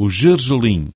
o gergelim.